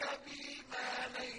بِمَا لَيْسَ